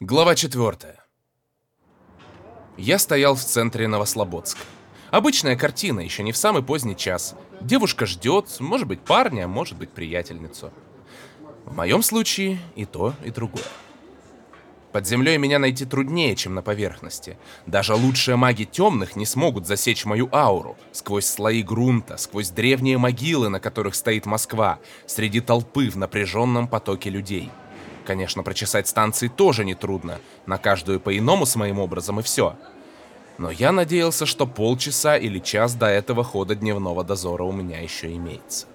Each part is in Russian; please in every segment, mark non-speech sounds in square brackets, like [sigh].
Глава 4. Я стоял в центре Новослободска. Обычная картина, еще не в самый поздний час. Девушка ждет, может быть, парня, может быть, приятельницу. В моем случае и то, и другое. Под землей меня найти труднее, чем на поверхности. Даже лучшие маги темных не смогут засечь мою ауру сквозь слои грунта, сквозь древние могилы, на которых стоит Москва, среди толпы в напряженном потоке людей. Конечно, прочесать станции тоже нетрудно, на каждую по-иному с моим образом и все. Но я надеялся, что полчаса или час до этого хода дневного дозора у меня еще имеется.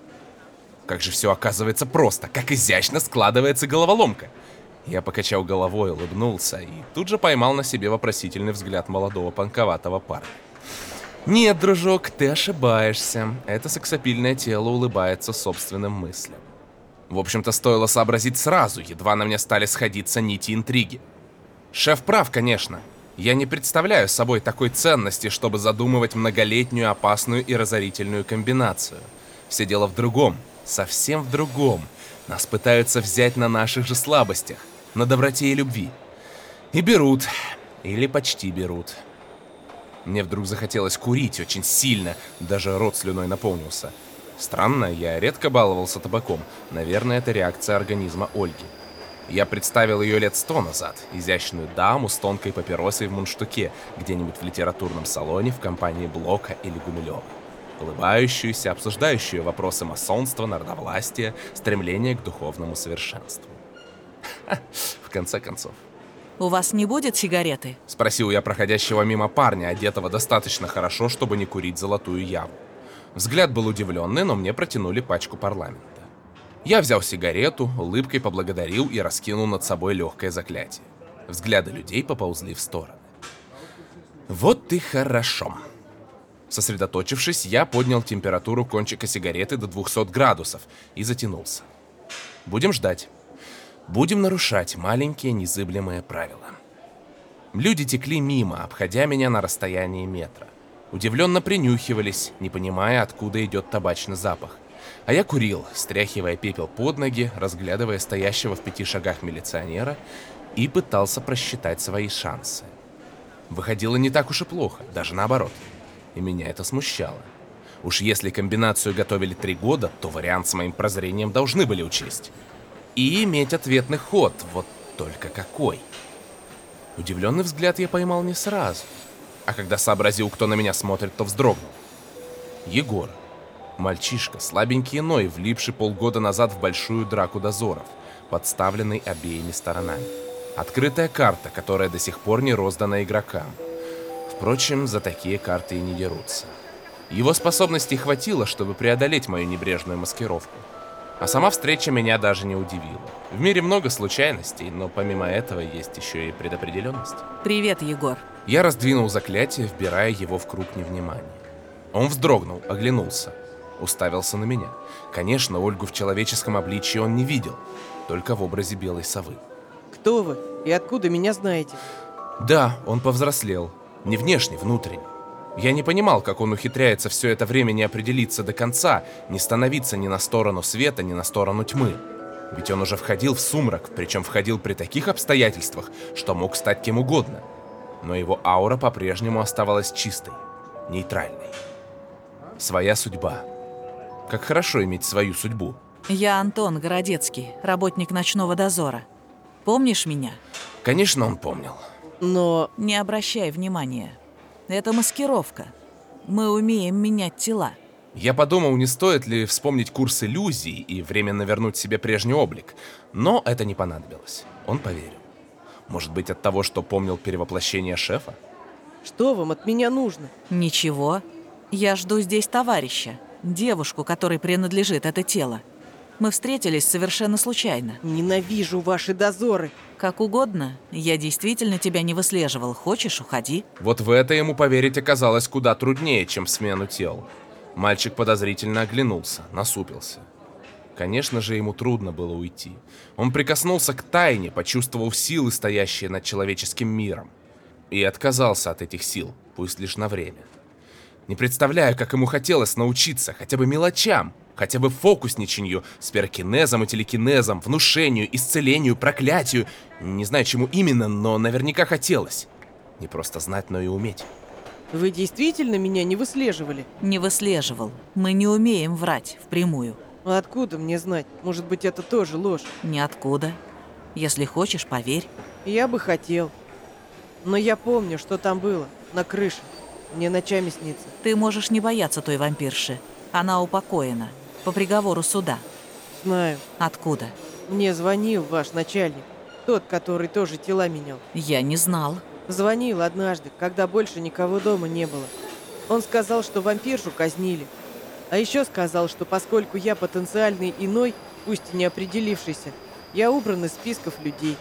Как же все оказывается просто, как изящно складывается головоломка. Я покачал головой, улыбнулся и тут же поймал на себе вопросительный взгляд молодого панковатого парня. Нет, дружок, ты ошибаешься. Это сексапильное тело улыбается собственным мыслям. В общем-то, стоило сообразить сразу, едва на мне стали сходиться нити интриги. Шеф прав, конечно. Я не представляю собой такой ценности, чтобы задумывать многолетнюю опасную и разорительную комбинацию. Все дело в другом, совсем в другом. Нас пытаются взять на наших же слабостях на доброте и любви. И берут. Или почти берут. Мне вдруг захотелось курить очень сильно, даже рот слюной наполнился. Странно, я редко баловался табаком. Наверное, это реакция организма Ольги. Я представил ее лет сто назад, изящную даму с тонкой папиросой в мундштуке, где-нибудь в литературном салоне в компании Блока или Гумилева. Улыбающуюся, обсуждающую вопросы масонства, народовластия, стремление к духовному совершенству. В конце концов. У вас не будет сигареты? Спросил я проходящего мимо парня, одетого достаточно хорошо, чтобы не курить золотую яву. Взгляд был удивленный, но мне протянули пачку парламента. Я взял сигарету, улыбкой поблагодарил и раскинул над собой легкое заклятие. Взгляды людей поползли в стороны. Вот и хорошо. Сосредоточившись, я поднял температуру кончика сигареты до 200 градусов и затянулся. Будем ждать. Будем нарушать маленькие незыблемые правила. Люди текли мимо, обходя меня на расстоянии метра. Удивленно принюхивались, не понимая, откуда идет табачный запах. А я курил, стряхивая пепел под ноги, разглядывая стоящего в пяти шагах милиционера и пытался просчитать свои шансы. Выходило не так уж и плохо, даже наоборот. И меня это смущало. Уж если комбинацию готовили три года, то вариант с моим прозрением должны были учесть и иметь ответный ход, вот только какой. Удивленный взгляд я поймал не сразу, а когда сообразил, кто на меня смотрит, то вздрогнул. Егор. Мальчишка, слабенький иной, влипший полгода назад в большую драку дозоров, подставленный обеими сторонами. Открытая карта, которая до сих пор не роздана игрокам. Впрочем, за такие карты и не дерутся. Его способностей хватило, чтобы преодолеть мою небрежную маскировку. А сама встреча меня даже не удивила. В мире много случайностей, но помимо этого есть еще и предопределенность. Привет, Егор. Я раздвинул заклятие, вбирая его в круг невнимания. Он вздрогнул, оглянулся, уставился на меня. Конечно, Ольгу в человеческом обличии он не видел, только в образе белой совы. Кто вы и откуда меня знаете? Да, он повзрослел. Не внешне, внутренне. Я не понимал, как он ухитряется все это время не определиться до конца, не становиться ни на сторону света, ни на сторону тьмы. Ведь он уже входил в сумрак, причем входил при таких обстоятельствах, что мог стать кем угодно. Но его аура по-прежнему оставалась чистой, нейтральной. Своя судьба. Как хорошо иметь свою судьбу. Я Антон Городецкий, работник ночного дозора. Помнишь меня? Конечно, он помнил. Но... Не обращай внимания. Это маскировка. Мы умеем менять тела. Я подумал, не стоит ли вспомнить курс иллюзий и временно вернуть себе прежний облик, но это не понадобилось. Он поверил. Может быть, от того, что помнил перевоплощение шефа? Что вам от меня нужно? Ничего. Я жду здесь товарища, девушку, которой принадлежит это тело. Мы встретились совершенно случайно. Ненавижу ваши дозоры. Как угодно. Я действительно тебя не выслеживал. Хочешь, уходи. Вот в это ему поверить оказалось куда труднее, чем в смену тел. Мальчик подозрительно оглянулся, насупился. Конечно же, ему трудно было уйти. Он прикоснулся к тайне, почувствовал силы, стоящие над человеческим миром. И отказался от этих сил, пусть лишь на время. Не представляю, как ему хотелось научиться хотя бы мелочам, Хотя бы фокусничанью, с перокинезом и телекинезом, внушению, исцелению, проклятию. Не знаю, чему именно, но наверняка хотелось. Не просто знать, но и уметь. Вы действительно меня не выслеживали? Не выслеживал. Мы не умеем врать впрямую. А откуда мне знать? Может быть, это тоже ложь? Ниоткуда. Если хочешь, поверь. Я бы хотел. Но я помню, что там было, на крыше. Мне ночами снится. Ты можешь не бояться той вампирши. Она упокоена. По приговору суда. Знаю. Откуда? Мне звонил ваш начальник. Тот, который тоже тела менял. Я не знал. Звонил однажды, когда больше никого дома не было. Он сказал, что вампиршу казнили. А еще сказал, что поскольку я потенциальный иной, пусть и не определившийся, я убран из списков людей.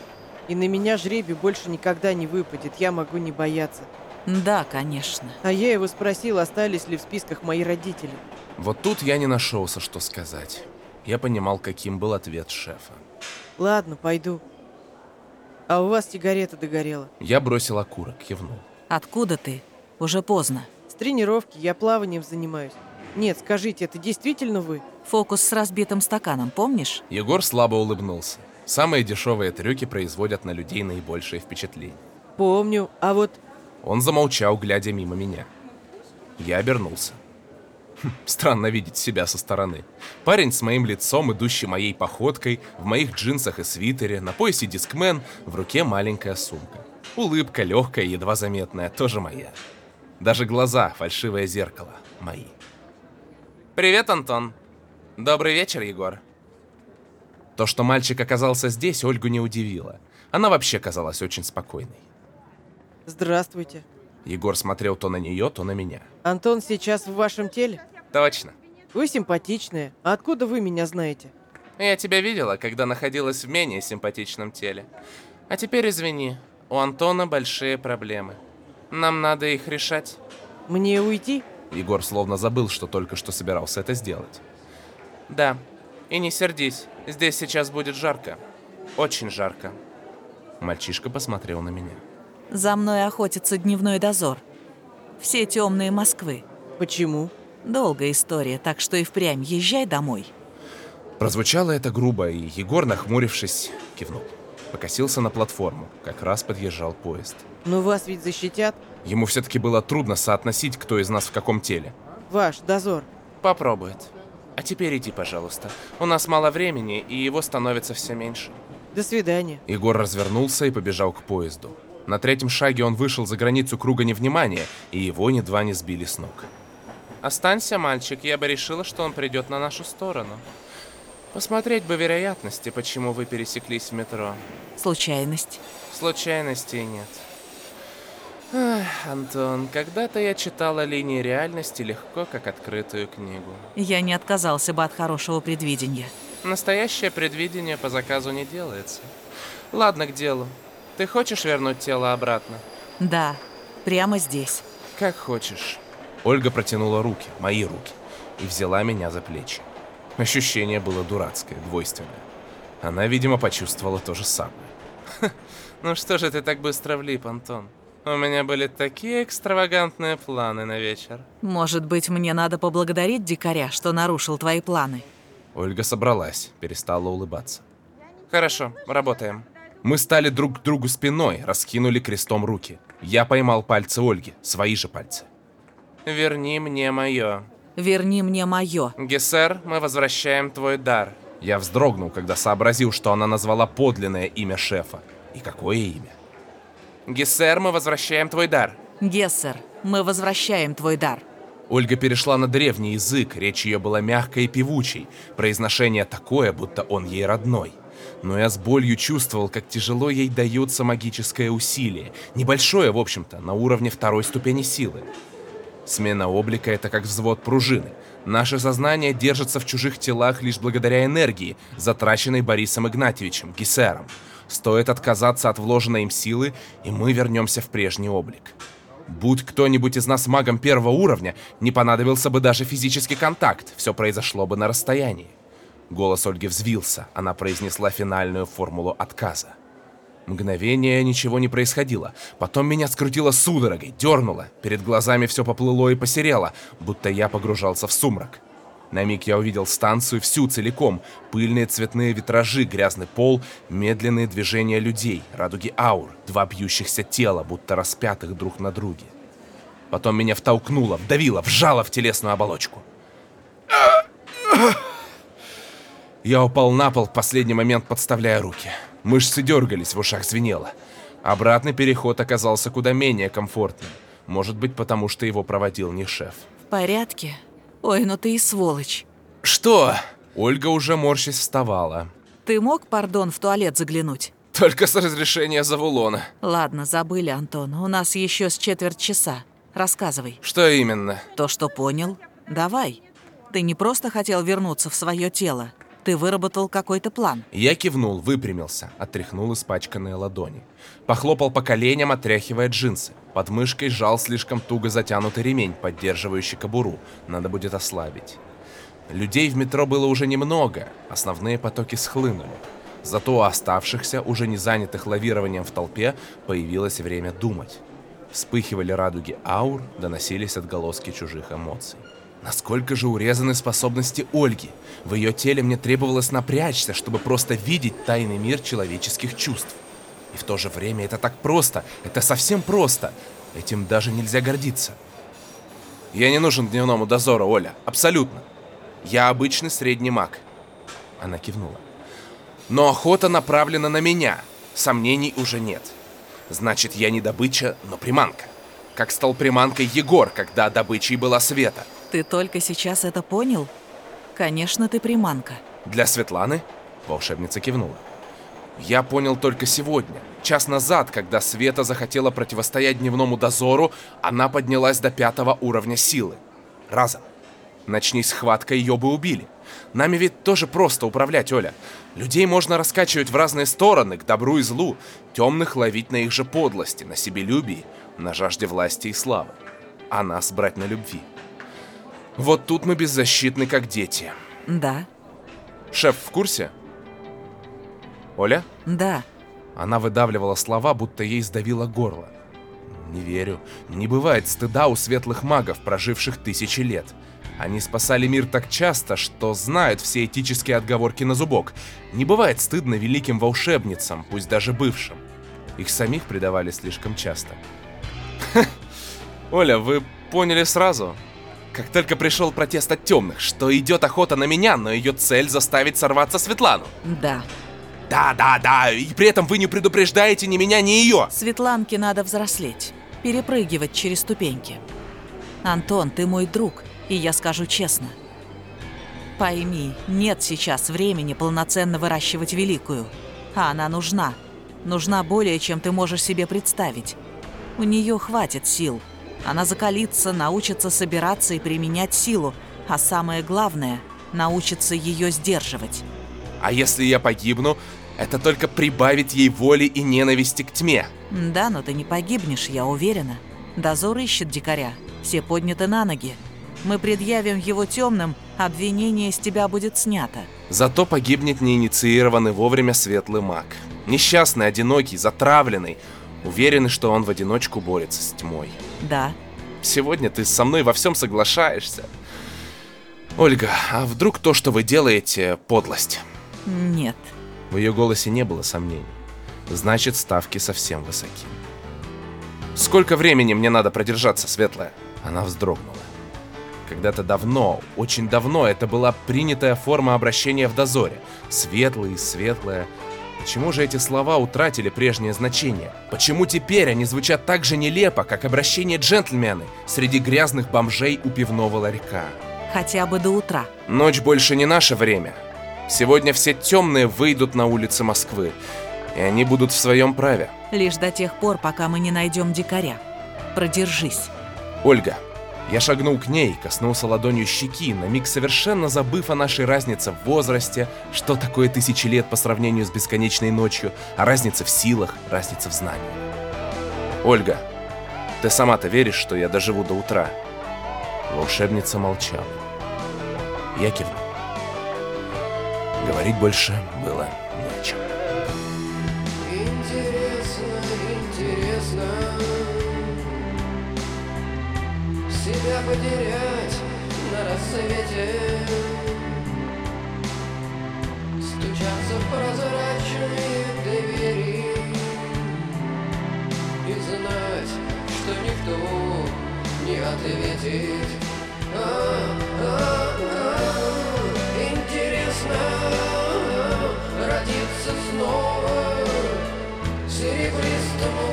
И на меня жребий больше никогда не выпадет, я могу не бояться. Да, конечно. А я его спросил, остались ли в списках мои родители. Вот тут я не нашелся, что сказать. Я понимал, каким был ответ шефа. Ладно, пойду. А у вас сигарета догорела. Я бросил окурок, кивнул. Откуда ты? Уже поздно. С тренировки я плаванием занимаюсь. Нет, скажите, это действительно вы? Фокус с разбитым стаканом, помнишь? Егор слабо улыбнулся. Самые дешевые трюки производят на людей наибольшее впечатление. Помню. А вот Он замолчал, глядя мимо меня. Я обернулся. Хм, Странно видеть себя со стороны. Парень с моим лицом, идущий моей походкой, в моих джинсах и свитере, на поясе дискмен, в руке маленькая сумка. Улыбка легкая, едва заметная, тоже моя. Даже глаза, фальшивое зеркало, мои. Привет, Антон. Добрый вечер, Егор. То, что мальчик оказался здесь, Ольгу не удивило. Она вообще казалась очень спокойной. Здравствуйте. Егор смотрел то на нее, то на меня. Антон сейчас в вашем теле? Точно. Вы симпатичная. А откуда вы меня знаете? Я тебя видела, когда находилась в менее симпатичном теле. А теперь извини, у Антона большие проблемы. Нам надо их решать. Мне уйти? Егор словно забыл, что только что собирался это сделать. Да, и не сердись, здесь сейчас будет жарко. Очень жарко. Мальчишка посмотрел на меня. За мной охотится дневной дозор. Все темные Москвы. Почему? Долгая история, так что и впрямь езжай домой. Прозвучало это грубо, и Егор, нахмурившись, кивнул. Покосился на платформу. Как раз подъезжал поезд. Но вас ведь защитят? Ему все-таки было трудно соотносить, кто из нас в каком теле. Ваш дозор. Попробует. А теперь иди, пожалуйста. У нас мало времени, и его становится все меньше. До свидания. Егор развернулся и побежал к поезду. На третьем шаге он вышел за границу круга невнимания, и его едва не сбили с ног. «Останься, мальчик, я бы решила, что он придет на нашу сторону. Посмотреть бы вероятности, почему вы пересеклись в метро. Случайность. Случайностей нет. Ах, Антон, когда-то я читала линии реальности легко, как открытую книгу. Я не отказался бы от хорошего предвидения. Настоящее предвидение по заказу не делается. Ладно, к делу. Ты хочешь вернуть тело обратно? Да, прямо здесь. Как хочешь. Ольга протянула руки, мои руки, и взяла меня за плечи. Ощущение было дурацкое, двойственное. Она, видимо, почувствовала то же самое. Ну что же ты так быстро влип, Антон? У меня были такие экстравагантные планы на вечер. Может быть, мне надо поблагодарить дикаря, что нарушил твои планы? Ольга собралась, перестала улыбаться. Хорошо, работаем. Мы стали друг к другу спиной, раскинули крестом руки. Я поймал пальцы Ольги, свои же пальцы. Верни мне мое. Верни мне мое. Гессер, мы возвращаем твой дар. Я вздрогнул, когда сообразил, что она назвала подлинное имя шефа. И какое имя? Гессер, мы возвращаем твой дар. Гессер, мы возвращаем твой дар. Ольга перешла на древний язык, речь ее была мягкой и певучей, произношение такое, будто он ей родной. Но я с болью чувствовал, как тяжело ей дается магическое усилие, небольшое, в общем-то, на уровне второй ступени силы. Смена облика — это как взвод пружины. Наше сознание держится в чужих телах лишь благодаря энергии, затраченной Борисом Игнатьевичем, Гессером. Стоит отказаться от вложенной им силы, и мы вернемся в прежний облик. Будь кто-нибудь из нас магом первого уровня, не понадобился бы даже физический контакт, все произошло бы на расстоянии. Голос Ольги взвился, она произнесла финальную формулу отказа. Мгновение ничего не происходило. Потом меня скрутило судорогой, дернуло. Перед глазами все поплыло и посерело, будто я погружался в сумрак. На миг я увидел станцию всю целиком. Пыльные цветные витражи, грязный пол, медленные движения людей, радуги аур, два бьющихся тела, будто распятых друг на друге. Потом меня втолкнуло, вдавило, вжало в телесную оболочку. Я упал на пол в последний момент, подставляя руки. Мышцы дергались, в ушах звенело. Обратный переход оказался куда менее комфортным. Может быть, потому что его проводил не шеф. В порядке? Ой, ну ты и сволочь. Что? Ольга уже морщись вставала. Ты мог, пардон, в туалет заглянуть? Только с разрешения Завулона. Ладно, забыли, Антон. У нас еще с четверть часа. Рассказывай. Что именно? То, что понял. Давай. Ты не просто хотел вернуться в свое тело. Ты выработал какой-то план. Я кивнул, выпрямился, отряхнул испачканные ладони. Похлопал по коленям, отряхивая джинсы. Под мышкой жал слишком туго затянутый ремень, поддерживающий кобуру. Надо будет ослабить. Людей в метро было уже немного, основные потоки схлынули. Зато у оставшихся, уже не занятых лавированием в толпе, появилось время думать. Вспыхивали радуги аур, доносились отголоски чужих эмоций. Насколько же урезаны способности Ольги. В ее теле мне требовалось напрячься, чтобы просто видеть тайный мир человеческих чувств. И в то же время это так просто, это совсем просто. Этим даже нельзя гордиться. Я не нужен дневному дозору, Оля, абсолютно. Я обычный средний маг. Она кивнула. Но охота направлена на меня. Сомнений уже нет. Значит, я не добыча, но приманка. Как стал приманкой Егор, когда добычей была Света. Ты только сейчас это понял? Конечно, ты приманка. Для Светланы? Волшебница кивнула. Я понял только сегодня. Час назад, когда Света захотела противостоять дневному дозору, она поднялась до пятого уровня силы. Разом. Начни схватка, ее бы убили. Нами ведь тоже просто управлять, Оля. Людей можно раскачивать в разные стороны, к добру и злу. Темных ловить на их же подлости, на себелюбии, на жажде власти и славы. А нас брать на любви. Вот тут мы беззащитны, как дети. Да. Шеф в курсе? Оля? Да. Она выдавливала слова, будто ей сдавило горло. Не верю. Не бывает стыда у светлых магов, проживших тысячи лет. Они спасали мир так часто, что знают все этические отговорки на зубок. Не бывает стыдно великим волшебницам, пусть даже бывшим. Их самих предавали слишком часто. [laughs] Оля, вы поняли сразу? Как только пришел протест от темных, что идет охота на меня, но ее цель заставить сорваться Светлану. Да. Да, да, да, и при этом вы не предупреждаете ни меня, ни ее. Светланке надо взрослеть, перепрыгивать через ступеньки. Антон, ты мой друг, и я скажу честно. Пойми, нет сейчас времени полноценно выращивать великую. А она нужна. Нужна более, чем ты можешь себе представить. У нее хватит сил. Она закалится, научится собираться и применять силу, а самое главное – научится ее сдерживать. А если я погибну, это только прибавит ей воли и ненависти к тьме. Да, но ты не погибнешь, я уверена. Дозор ищет дикаря. Все подняты на ноги. Мы предъявим его темным, обвинение с тебя будет снято. Зато погибнет неинициированный вовремя светлый маг. Несчастный, одинокий, затравленный. Уверенный, что он в одиночку борется с тьмой. Да. Сегодня ты со мной во всем соглашаешься. Ольга, а вдруг то, что вы делаете, подлость? Нет. В ее голосе не было сомнений. Значит, ставки совсем высоки. Сколько времени мне надо продержаться, Светлая? Она вздрогнула. Когда-то давно, очень давно, это была принятая форма обращения в дозоре. Светлый, светлая. Почему же эти слова утратили прежнее значение? Почему теперь они звучат так же нелепо, как обращение джентльмены среди грязных бомжей у пивного ларька? Хотя бы до утра. Ночь больше не наше время. Сегодня все темные выйдут на улицы Москвы, и они будут в своем праве. Лишь до тех пор, пока мы не найдем дикаря. Продержись. Ольга, я шагнул к ней, коснулся ладонью щеки, на миг совершенно забыв о нашей разнице в возрасте, что такое тысячи лет по сравнению с бесконечной ночью, а разница в силах, разница в знаниях. Ольга, ты сама-то веришь, что я доживу до утра? Волшебница молчала. Я кивнул. Говорить больше было не о чем. Потерять на рассвете. Стучатся в прозрачные двери. И знать, что никто не ответит. А, а, а, Интересно родиться снова В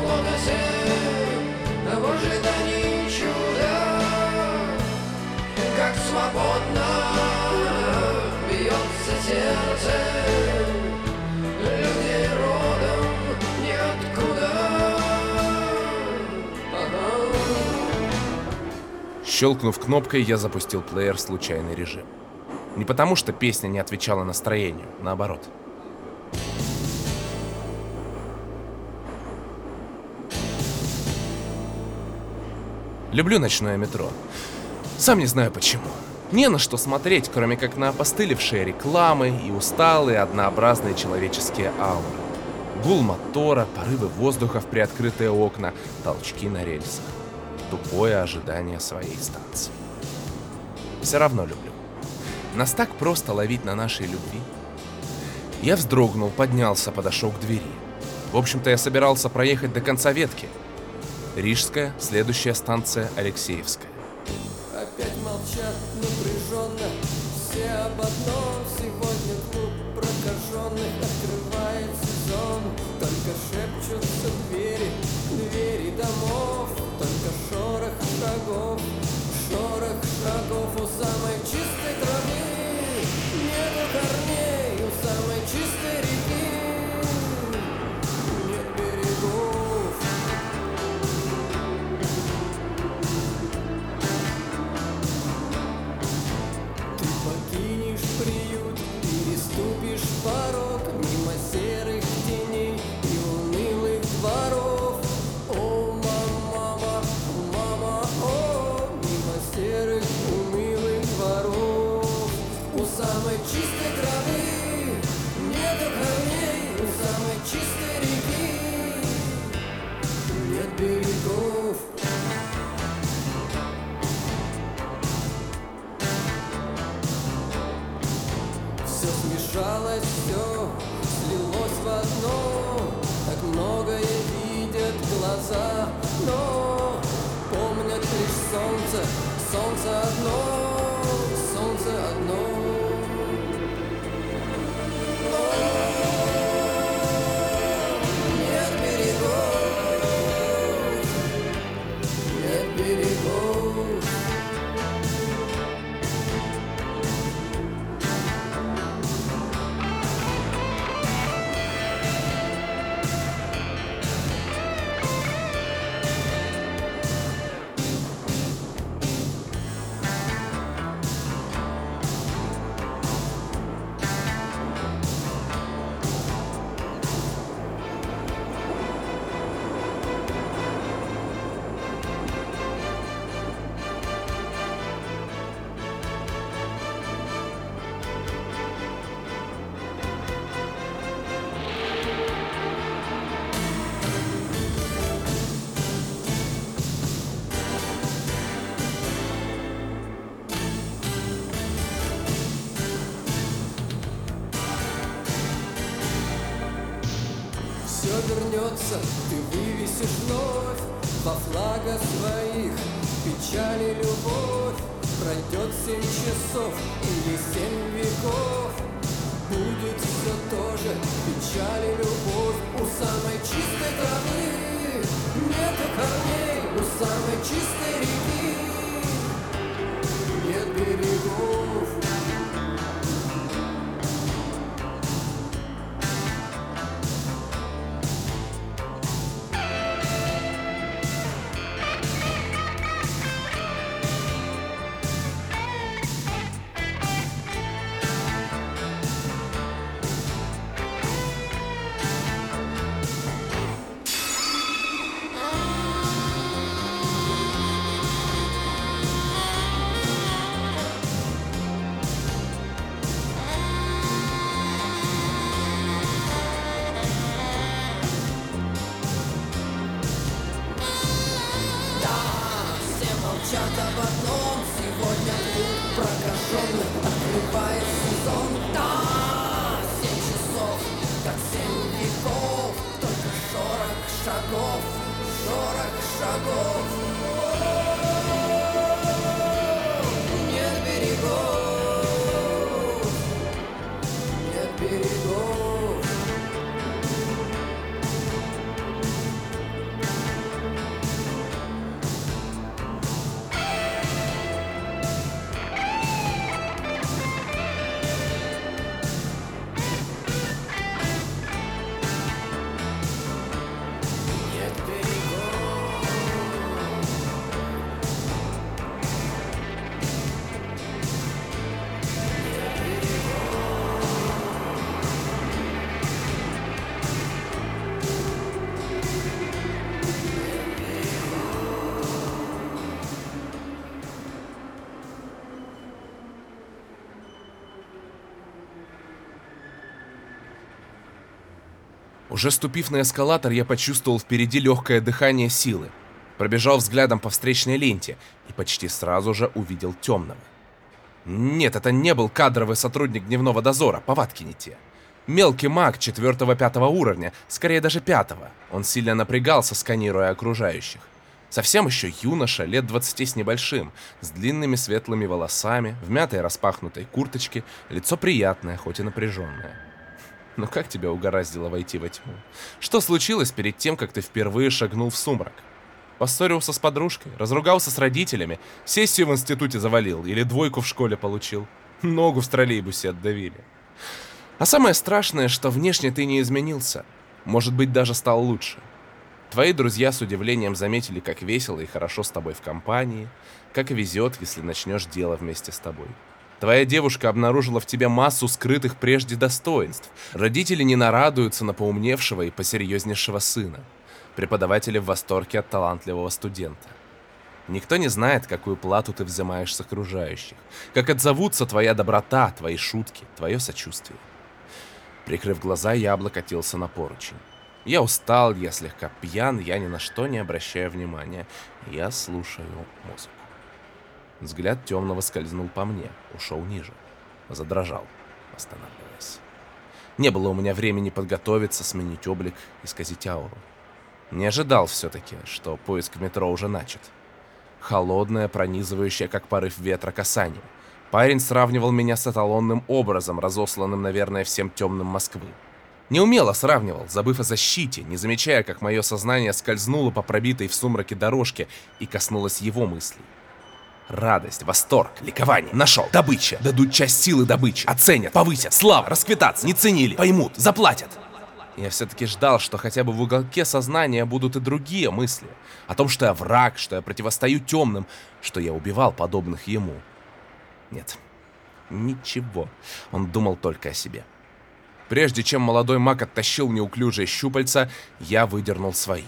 Щелкнув кнопкой, я запустил плеер в случайный режим. Не потому, что песня не отвечала настроению, наоборот. Люблю ночное метро. Сам не знаю почему. Не на что смотреть, кроме как на опостылевшие рекламы и усталые однообразные человеческие ауры. Гул мотора, порывы воздуха в приоткрытые окна, толчки на рельсах. Тупое ожидание своей станции. Все равно люблю. Нас так просто ловить на нашей любви. Я вздрогнул, поднялся, подошел к двери. В общем-то, я собирался проехать до конца ветки. Рижская, следующая станция Алексеевская. Опять молчат напряженно Все об одном шагов Шорох шагов вернется, ты вывесишь вновь Во флага своих печали любовь. Пройдет семь часов или семь веков. Будет все то же, печали любовь У самой чистой травы. Нету корней У самой чистой реки. Нет берегов Уже ступив на эскалатор, я почувствовал впереди легкое дыхание силы. Пробежал взглядом по встречной ленте и почти сразу же увидел темного. Нет, это не был кадровый сотрудник дневного дозора, повадки не те. Мелкий маг четвертого-пятого уровня, скорее даже пятого. Он сильно напрягался, сканируя окружающих. Совсем еще юноша, лет 20 с небольшим, с длинными светлыми волосами, в мятой распахнутой курточке, лицо приятное, хоть и напряженное. Но как тебя угораздило войти во тьму? Что случилось перед тем, как ты впервые шагнул в сумрак? Поссорился с подружкой, разругался с родителями, сессию в институте завалил или двойку в школе получил. Ногу в троллейбусе отдавили. А самое страшное, что внешне ты не изменился. Может быть, даже стал лучше. Твои друзья с удивлением заметили, как весело и хорошо с тобой в компании, как везет, если начнешь дело вместе с тобой. Твоя девушка обнаружила в тебе массу скрытых прежде достоинств. Родители не нарадуются на поумневшего и посерьезнейшего сына. Преподаватели в восторге от талантливого студента. Никто не знает, какую плату ты взимаешь с окружающих, как отзовутся твоя доброта, твои шутки, твое сочувствие. Прикрыв глаза, я облокотился на поручень. Я устал, я слегка пьян, я ни на что не обращаю внимания. Я слушаю музыку. Взгляд темного скользнул по мне, ушел ниже. Задрожал, останавливаясь. Не было у меня времени подготовиться, сменить облик, исказить ауру. Не ожидал все-таки, что поиск метро уже начат. Холодное, пронизывающее, как порыв ветра, касание. Парень сравнивал меня с эталонным образом, разосланным, наверное, всем темным Москвы. Неумело сравнивал, забыв о защите, не замечая, как мое сознание скользнуло по пробитой в сумраке дорожке и коснулось его мыслей. Радость, восторг, ликование. Нашел. Добыча. Дадут часть силы добычи. Оценят, повысят. Слава, расквитаться. Не ценили. Поймут, заплатят. Я все-таки ждал, что хотя бы в уголке сознания будут и другие мысли. О том, что я враг, что я противостою темным, что я убивал подобных ему. Нет, ничего. Он думал только о себе. Прежде чем молодой маг оттащил неуклюжие щупальца, я выдернул свои.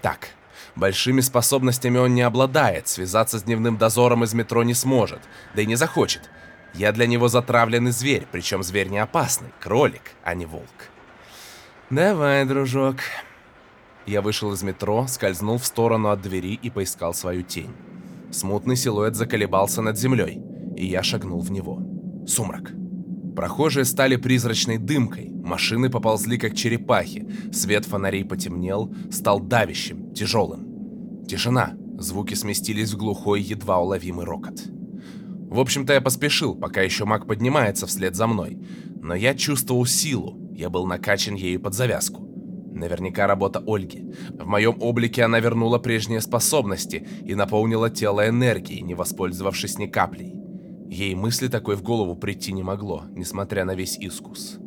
Так, большими способностями он не обладает, связаться с дневным дозором из метро не сможет, да и не захочет. Я для него затравленный зверь, причем зверь не опасный, кролик, а не волк. Давай, дружок. Я вышел из метро, скользнул в сторону от двери и поискал свою тень. Смутный силуэт заколебался над землей, и я шагнул в него. Сумрак. Прохожие стали призрачной дымкой, машины поползли как черепахи, свет фонарей потемнел, стал давящим, тяжелым. Тишина, звуки сместились в глухой, едва уловимый рокот. В общем-то, я поспешил, пока еще маг поднимается вслед за мной, но я чувствовал силу, я был накачан ею под завязку. Наверняка работа Ольги. В моем облике она вернула прежние способности и наполнила тело энергией, не воспользовавшись ни каплей. Ей мысли такой в голову прийти не могло, несмотря на весь искус.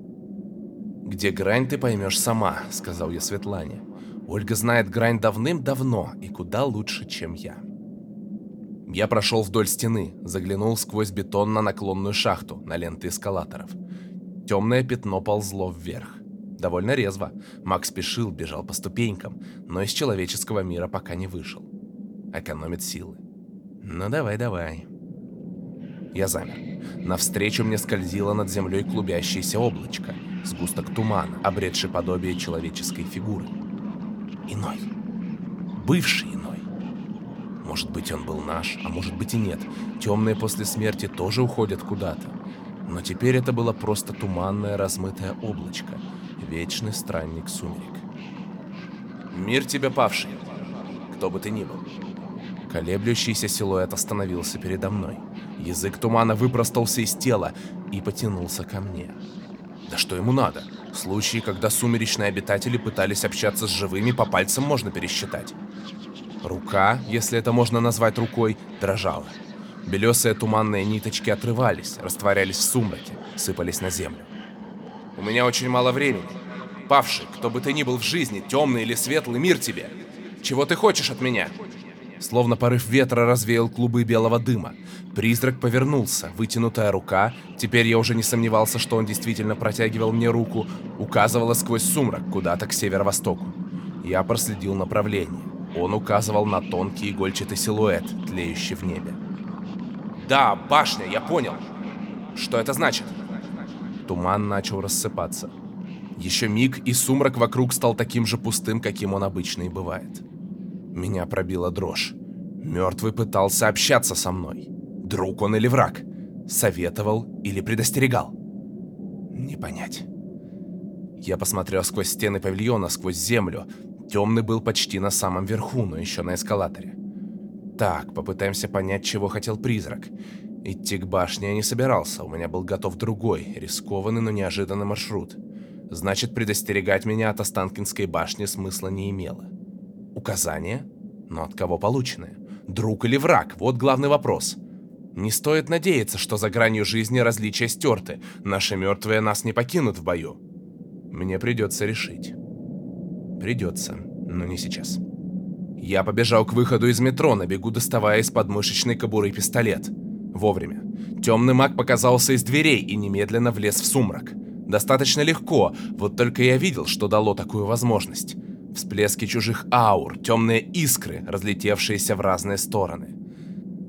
«Где грань, ты поймешь сама», — сказал я Светлане. «Ольга знает грань давным-давно и куда лучше, чем я». Я прошел вдоль стены, заглянул сквозь бетон на наклонную шахту, на ленты эскалаторов. Темное пятно ползло вверх. Довольно резво. Макс спешил, бежал по ступенькам, но из человеческого мира пока не вышел. Экономит силы. Ну давай, давай. Я замер. Навстречу мне скользило над землей клубящееся облачко, сгусток тумана, обретший подобие человеческой фигуры. Иной. Бывший иной. Может быть, он был наш, а может быть и нет. Темные после смерти тоже уходят куда-то. Но теперь это было просто туманное размытое облачко. Вечный странник сумерек. «Мир тебе, павший!» кто бы ты ни был. Колеблющийся силуэт остановился передо мной. Язык тумана выпростался из тела и потянулся ко мне. Да что ему надо? Случаи, когда сумеречные обитатели пытались общаться с живыми, по пальцам можно пересчитать. Рука, если это можно назвать рукой, дрожала. Белесые туманные ниточки отрывались, растворялись в сумраке, сыпались на землю. У меня очень мало времени. Павший, кто бы ты ни был в жизни, темный или светлый, мир тебе. Чего ты хочешь от меня? Словно порыв ветра развеял клубы белого дыма. Призрак повернулся, вытянутая рука, теперь я уже не сомневался, что он действительно протягивал мне руку, указывала сквозь сумрак куда-то к северо-востоку. Я проследил направление. Он указывал на тонкий игольчатый силуэт, тлеющий в небе. «Да, башня, я понял. Что это значит?» Туман начал рассыпаться. Еще миг, и сумрак вокруг стал таким же пустым, каким он обычно и бывает. Меня пробила дрожь. Мертвый пытался общаться со мной. Друг он или враг? Советовал или предостерегал? Не понять. Я посмотрел сквозь стены павильона, сквозь землю. Темный был почти на самом верху, но еще на эскалаторе. Так, попытаемся понять, чего хотел призрак. Идти к башне я не собирался, у меня был готов другой, рискованный, но неожиданный маршрут. Значит, предостерегать меня от Останкинской башни смысла не имело. Указания? Но от кого полученные? Друг или враг? Вот главный вопрос. Не стоит надеяться, что за гранью жизни различия стерты. Наши мертвые нас не покинут в бою. Мне придется решить. Придется, но не сейчас. Я побежал к выходу из метро, на бегу доставая из подмышечной кобуры пистолет. Вовремя. Темный маг показался из дверей и немедленно влез в сумрак. Достаточно легко, вот только я видел, что дало такую возможность. Всплески чужих аур, темные искры, разлетевшиеся в разные стороны.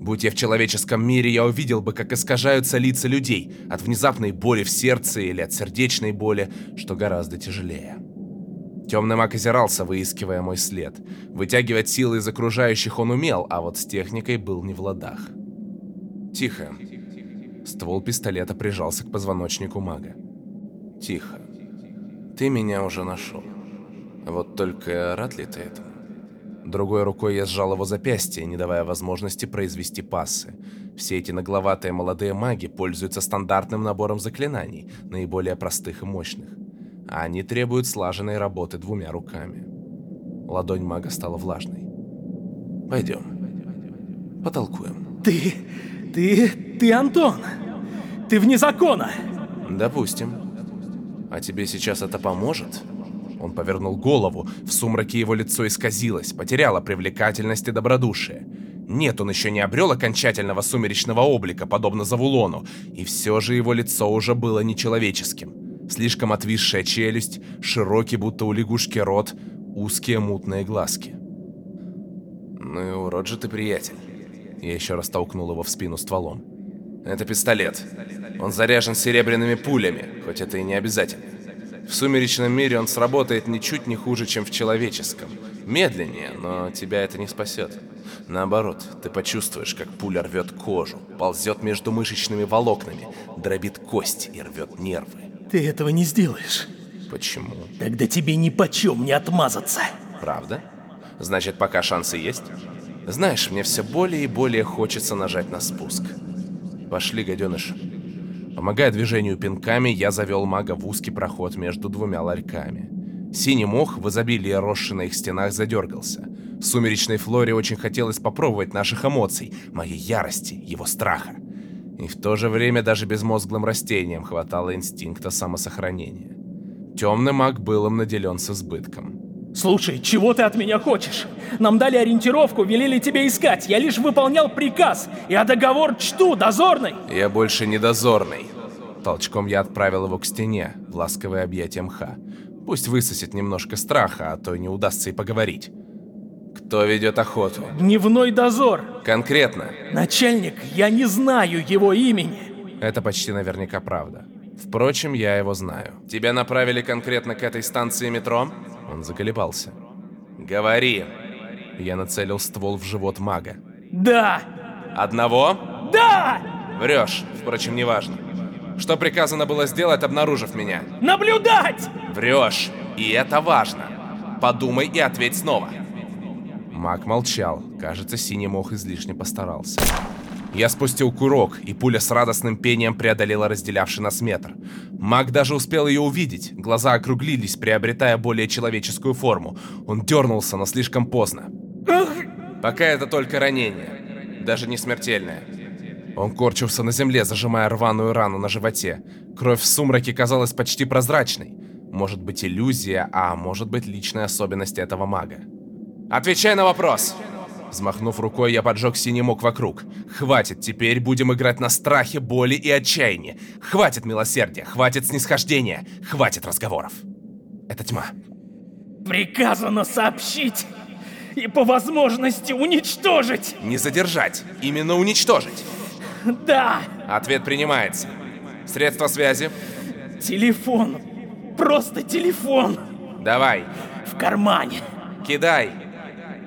Будь я в человеческом мире, я увидел бы, как искажаются лица людей от внезапной боли в сердце или от сердечной боли, что гораздо тяжелее. Темный маг озирался, выискивая мой след. Вытягивать силы из окружающих он умел, а вот с техникой был не в ладах. Тихо. Ствол пистолета прижался к позвоночнику мага. Тихо. Ты меня уже нашел. Вот только рад ли ты этому? Другой рукой я сжал его запястье, не давая возможности произвести пассы. Все эти нагловатые молодые маги пользуются стандартным набором заклинаний, наиболее простых и мощных. А они требуют слаженной работы двумя руками. Ладонь мага стала влажной. Пойдем. Потолкуем. Ты... ты... ты Антон! Ты вне закона! Допустим. А тебе сейчас это поможет? Он повернул голову, в сумраке его лицо исказилось, потеряло привлекательность и добродушие. Нет, он еще не обрел окончательного сумеречного облика, подобно Завулону, и все же его лицо уже было нечеловеческим. Слишком отвисшая челюсть, широкий, будто у лягушки рот, узкие мутные глазки. «Ну и урод же ты, приятель!» Я еще раз толкнул его в спину стволом. «Это пистолет. Он заряжен серебряными пулями, хоть это и не обязательно. В сумеречном мире он сработает ничуть не хуже, чем в человеческом. Медленнее, но тебя это не спасет. Наоборот, ты почувствуешь, как пуля рвет кожу, ползет между мышечными волокнами, дробит кость и рвет нервы. Ты этого не сделаешь. Почему? Тогда тебе ни почем не отмазаться. Правда? Значит, пока шансы есть? Знаешь, мне все более и более хочется нажать на спуск. Пошли, гаденыш. Помогая движению пинками, я завел мага в узкий проход между двумя ларьками. Синий мох в изобилии росший на их стенах задергался. Сумеречной флоре очень хотелось попробовать наших эмоций, моей ярости, его страха. И в то же время даже безмозглым растениям хватало инстинкта самосохранения. Темный маг был им наделен с избытком. Слушай, чего ты от меня хочешь? Нам дали ориентировку, велели тебя искать. Я лишь выполнял приказ. Я договор чту, дозорный. Я больше не дозорный. Толчком я отправил его к стене, в ласковое объятие мха. Пусть высосет немножко страха, а то не удастся и поговорить. Кто ведет охоту? Дневной дозор. Конкретно. Начальник, я не знаю его имени. Это почти наверняка правда. Впрочем, я его знаю. Тебя направили конкретно к этой станции метро? Он заколебался. Говори. Я нацелил ствол в живот мага. Да! Одного? Да! Врешь. Впрочем, неважно. Что приказано было сделать, обнаружив меня? Наблюдать! Врешь. И это важно. Подумай и ответь снова. Маг молчал. Кажется, синий мох излишне постарался. Я спустил курок, и пуля с радостным пением преодолела разделявший нас метр. Маг даже успел ее увидеть. Глаза округлились, приобретая более человеческую форму. Он дернулся, но слишком поздно. Пока это только ранение. Даже не смертельное. Он корчился на земле, зажимая рваную рану на животе. Кровь в сумраке казалась почти прозрачной. Может быть иллюзия, а может быть личная особенность этого мага. «Отвечай на вопрос!» Взмахнув рукой, я поджег синий мок вокруг. «Хватит, теперь будем играть на страхе, боли и отчаянии. Хватит милосердия, хватит снисхождения, хватит разговоров. Это тьма». Приказано сообщить и по возможности уничтожить. Не задержать, именно уничтожить. Да, Ответ принимается. Средства связи? телефон. Просто телефон. Давай, В кармане. кидай.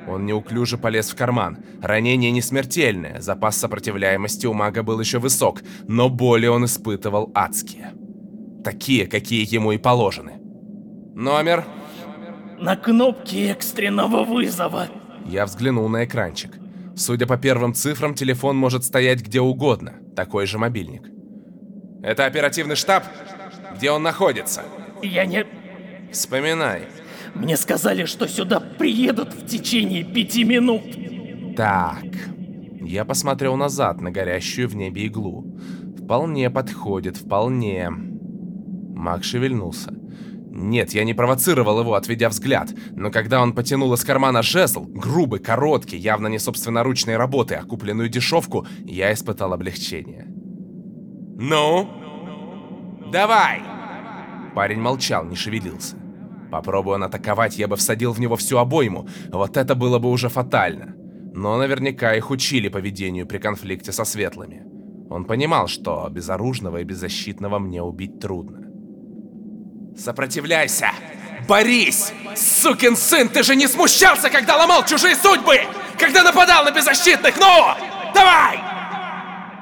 Он неуклюже полез в карман. Ранение не смертельное, запас сопротивляемости у мага был еще высок, но боли он испытывал адские. Такие, какие ему и положены. Номер? На кнопке экстренного вызова. Я взглянул на экранчик. Судя по первым цифрам, телефон может стоять где угодно. Такой же мобильник. Это оперативный штаб? Где он находится? Я не... Вспоминай. Мне сказали, что сюда приедут в течение пяти минут. Так. Я посмотрел назад на горящую в небе иглу. Вполне подходит, вполне. Маг шевельнулся. Нет, я не провоцировал его, отведя взгляд, но когда он потянул из кармана жезл, грубый, короткий, явно не собственноручной работы, а купленную дешевку, я испытал облегчение. «Ну? Давай!» Парень молчал, не шевелился. Попробуя он атаковать, я бы всадил в него всю обойму, вот это было бы уже фатально. Но наверняка их учили поведению при конфликте со светлыми. Он понимал, что безоружного и беззащитного мне убить трудно. Сопротивляйся! Борись! Сукин сын, ты же не смущался, когда ломал чужие судьбы! Когда нападал на беззащитных, ну! Давай!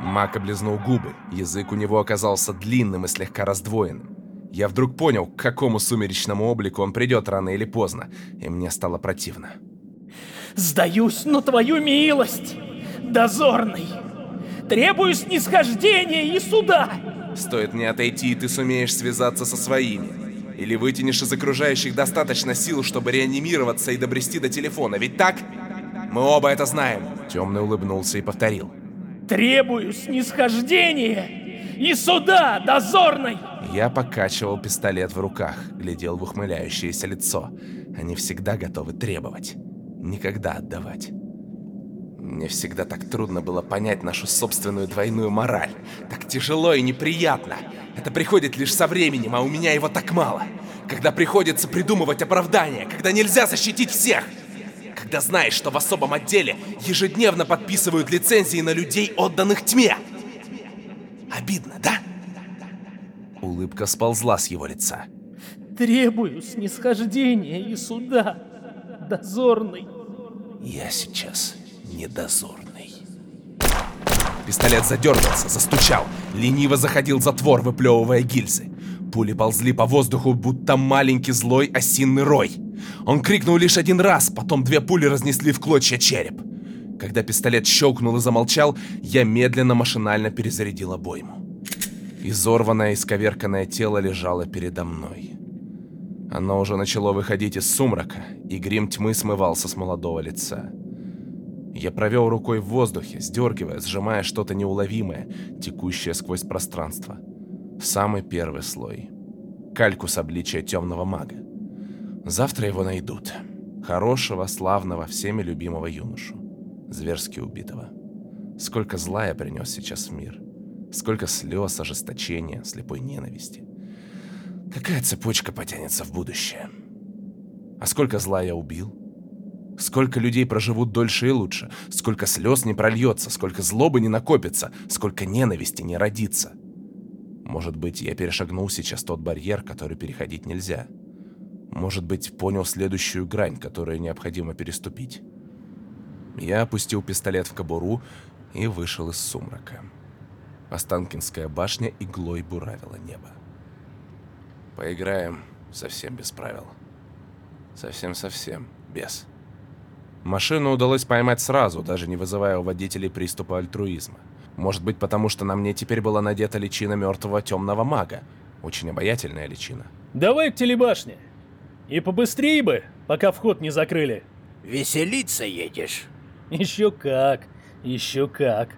Мак облизнул губы. Язык у него оказался длинным и слегка раздвоенным. Я вдруг понял, к какому сумеречному облику он придет рано или поздно, и мне стало противно. Сдаюсь на твою милость, дозорный. Требую снисхождения и суда. Стоит мне отойти, и ты сумеешь связаться со своими. Или вытянешь из окружающих достаточно сил, чтобы реанимироваться и добрести до телефона, ведь так? Мы оба это знаем. Темный улыбнулся и повторил. Требую снисхождения и суда, дозорный. Я покачивал пистолет в руках, глядел в ухмыляющееся лицо. Они всегда готовы требовать, никогда отдавать. Мне всегда так трудно было понять нашу собственную двойную мораль. Так тяжело и неприятно. Это приходит лишь со временем, а у меня его так мало. Когда приходится придумывать оправдания, когда нельзя защитить всех. Когда знаешь, что в особом отделе ежедневно подписывают лицензии на людей, отданных тьме. Обидно, да? Улыбка сползла с его лица. Требую снисхождения и суда, дозорный. Я сейчас недозорный. Пистолет задергался, застучал, лениво заходил затвор, выплевывая гильзы. Пули ползли по воздуху, будто маленький злой осинный рой. Он крикнул лишь один раз, потом две пули разнесли в клочья череп. Когда пистолет щелкнул и замолчал, я медленно машинально перезарядил обойму. Изорванное и сковерканное тело лежало передо мной. Оно уже начало выходить из сумрака, и грим тьмы смывался с молодого лица. Я провел рукой в воздухе, сдергивая, сжимая что-то неуловимое, текущее сквозь пространство. Самый первый слой. Кальку с обличия темного мага. Завтра его найдут. Хорошего, славного, всеми любимого юношу. Зверски убитого. Сколько зла я принес сейчас в мир. Сколько слез, ожесточения, слепой ненависти. Какая цепочка потянется в будущее? А сколько зла я убил? Сколько людей проживут дольше и лучше? Сколько слез не прольется? Сколько злобы не накопится? Сколько ненависти не родится? Может быть, я перешагнул сейчас тот барьер, который переходить нельзя. Может быть, понял следующую грань, которую необходимо переступить. Я опустил пистолет в кобуру и вышел из сумрака. Останкинская башня иглой буравила небо. Поиграем совсем без правил. Совсем-совсем без. Машину удалось поймать сразу, даже не вызывая у водителей приступа альтруизма. Может быть, потому что на мне теперь была надета личина мертвого темного мага. Очень обаятельная личина. Давай к телебашне. И побыстрее бы, пока вход не закрыли. Веселиться едешь? Еще как, еще как.